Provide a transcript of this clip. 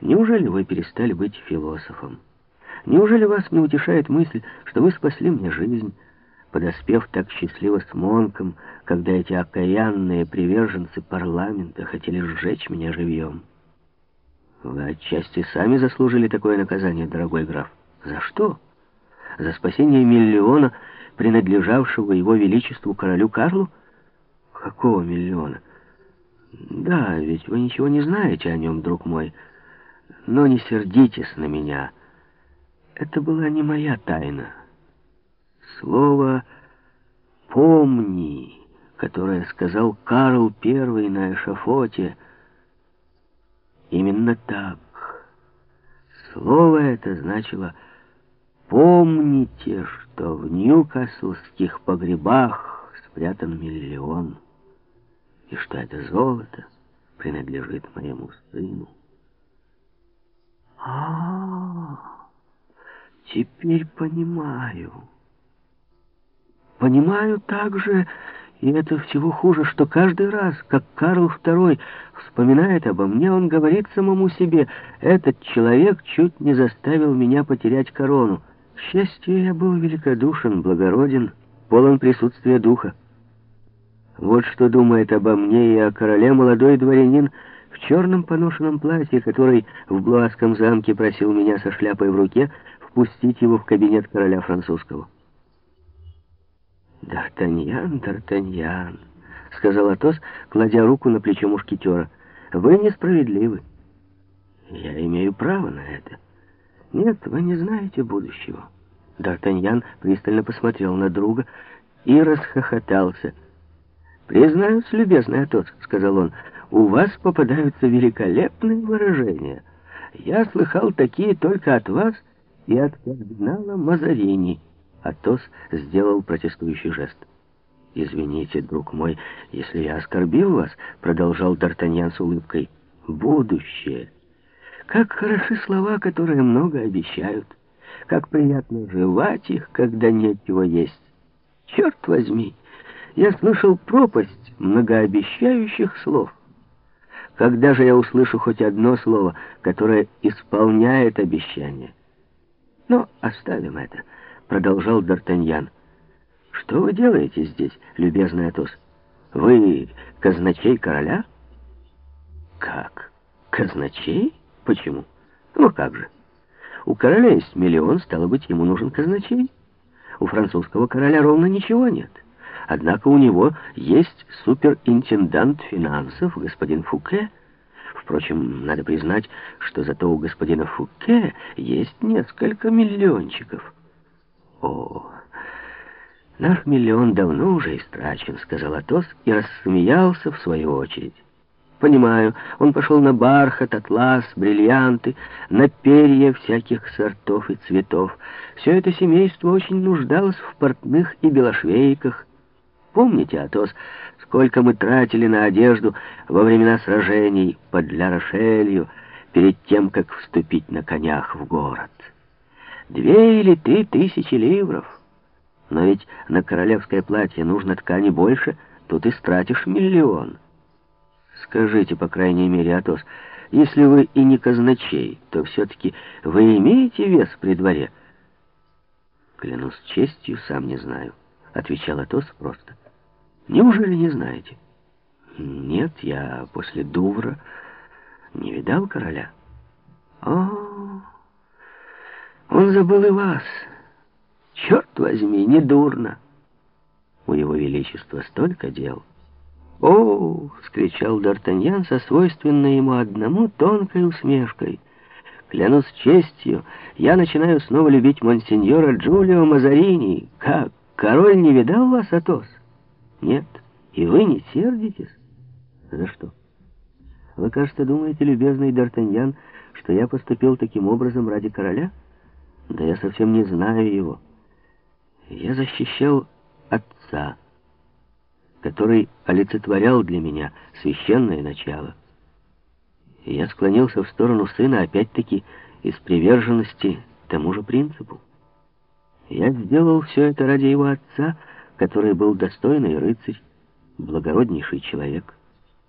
Неужели вы перестали быть философом? Неужели вас не утешает мысль, что вы спасли мне жизнь, подоспев так счастливо с Монком, когда эти окаянные приверженцы парламента хотели сжечь меня живьем? Вы отчасти сами заслужили такое наказание, дорогой граф. За что? За спасение миллиона, принадлежавшего его величеству королю Карлу? Какого миллиона? Да, ведь вы ничего не знаете о нем, друг мой. Но не сердитесь на меня. Это была не моя тайна. Слово «помни», которое сказал Карл I на эшафоте, именно так. Слово это значило «помните, что в ньюкаслских погребах спрятан миллион» и что это золото принадлежит моему сыну. А, теперь понимаю. Понимаю также, и это всего хуже, что каждый раз, как Карл II вспоминает обо мне, он говорит самому себе, «Этот человек чуть не заставил меня потерять корону. К счастью, я был великодушен, благороден, полон присутствия духа. Вот что думает обо мне и о короле молодой дворянин в черном поношенном платье, который в Блуаском замке просил меня со шляпой в руке впустить его в кабинет короля французского. «Д'Артаньян, Д'Артаньян», — сказал Атос, кладя руку на плечо мушкетера, — «вы несправедливы. Я имею право на это. Нет, вы не знаете будущего». Д'Артаньян пристально посмотрел на друга и расхохотался — «Признаюсь, любезный Атос», — сказал он, — «у вас попадаются великолепные выражения. Я слыхал такие только от вас и от кардинала Мазарини». Атос сделал протестующий жест. «Извините, друг мой, если я оскорбил вас», — продолжал Д'Артаньян с улыбкой, — «будущее. Как хороши слова, которые много обещают. Как приятно жевать их, когда нет его есть. Черт возьми!» я слышал пропасть многообещающих слов. Когда же я услышу хоть одно слово, которое исполняет обещание? Но оставим это, продолжал Д'Артаньян. Что вы делаете здесь, любезный Атос? Вы казначей короля? Как? Казначей? Почему? Ну как же? У короля есть миллион, стало быть, ему нужен казначей. У французского короля ровно ничего нет. Однако у него есть суперинтендант финансов, господин Фуке. Впрочем, надо признать, что зато у господина Фуке есть несколько миллиончиков. О, наш миллион давно уже истрачен, сказал Атос и рассмеялся в свою очередь. Понимаю, он пошел на бархат, атлас, бриллианты, на перья всяких сортов и цветов. Все это семейство очень нуждалось в портных и белошвейках, Помните, Атос, сколько мы тратили на одежду во времена сражений под Ля-Рошелью, перед тем, как вступить на конях в город? Две или три тысячи ливров. Но ведь на королевское платье нужно ткани больше, тут и стратишь миллион. Скажите, по крайней мере, Атос, если вы и не казначей, то все-таки вы имеете вес при дворе? Клянусь честью, сам не знаю, — отвечал Атос просто. — Неужели не знаете? Нет, я после Дувра не видал короля. О, он забыл и вас. Черт возьми, не дурно. У его величества столько дел. «О!» — вскричал Д'Артаньян со свойственной ему одному тонкой усмешкой. «Клянусь честью, я начинаю снова любить монсеньора Джулио Мазарини. Как, король не видал вас, Атос?» Нет, и вы не сердитесь? За что? Вы, кажется, думаете, любезный Д'Артаньян, что я поступил таким образом ради короля? Да я совсем не знаю его. Я защищал отца, который олицетворял для меня священное начало. Я склонился в сторону сына опять-таки из приверженности тому же принципу. Я сделал все это ради его отца, который был достойный рыцарь, благороднейший человек.